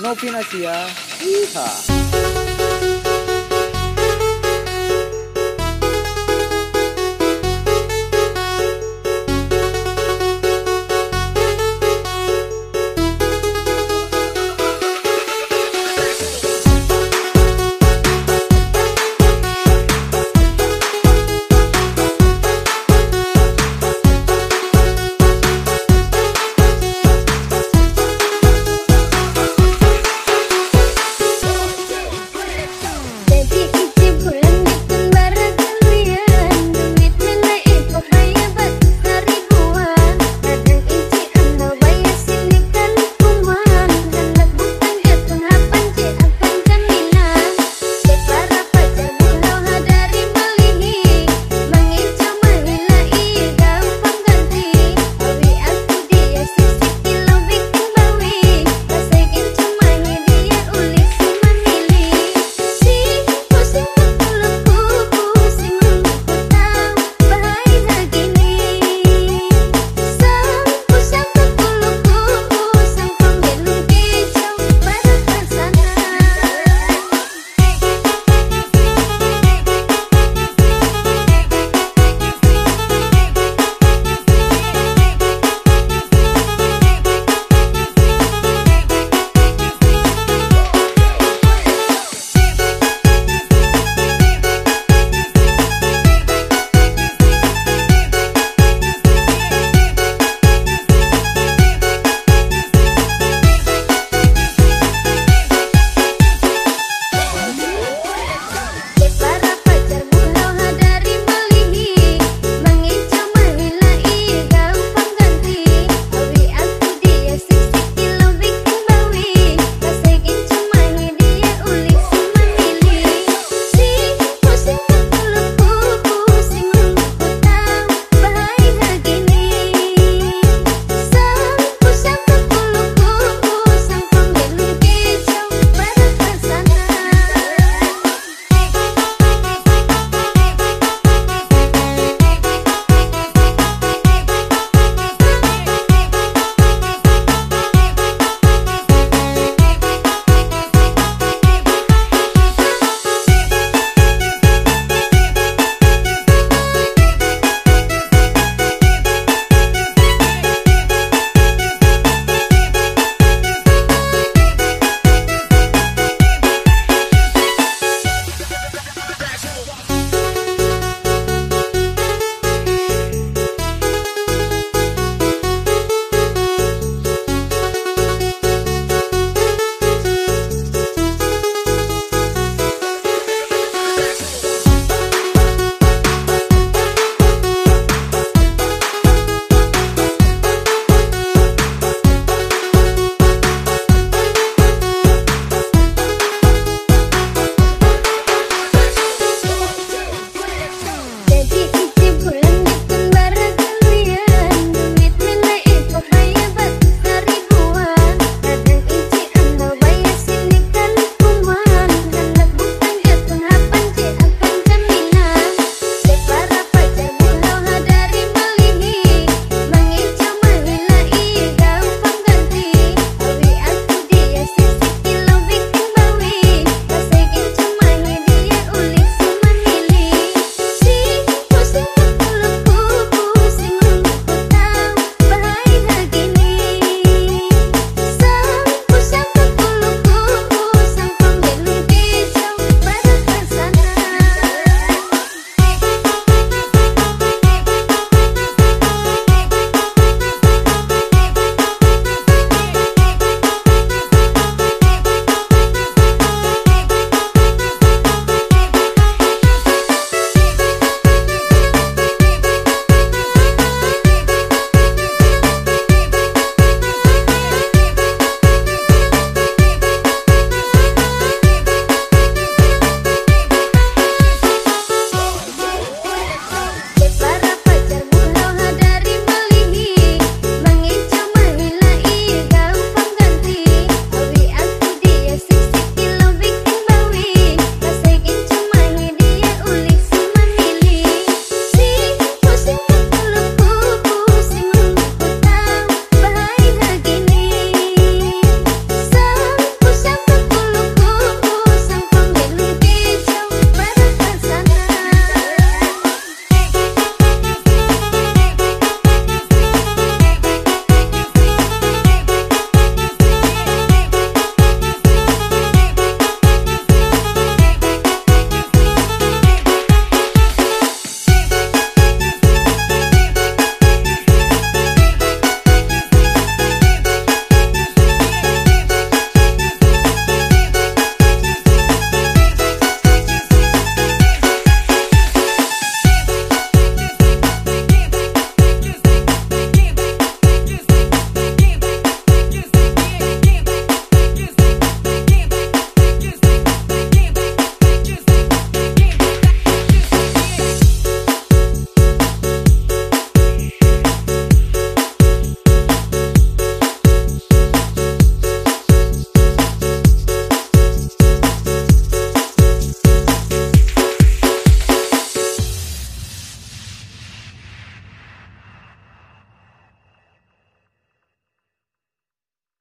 No Pinasia. Yeehaw.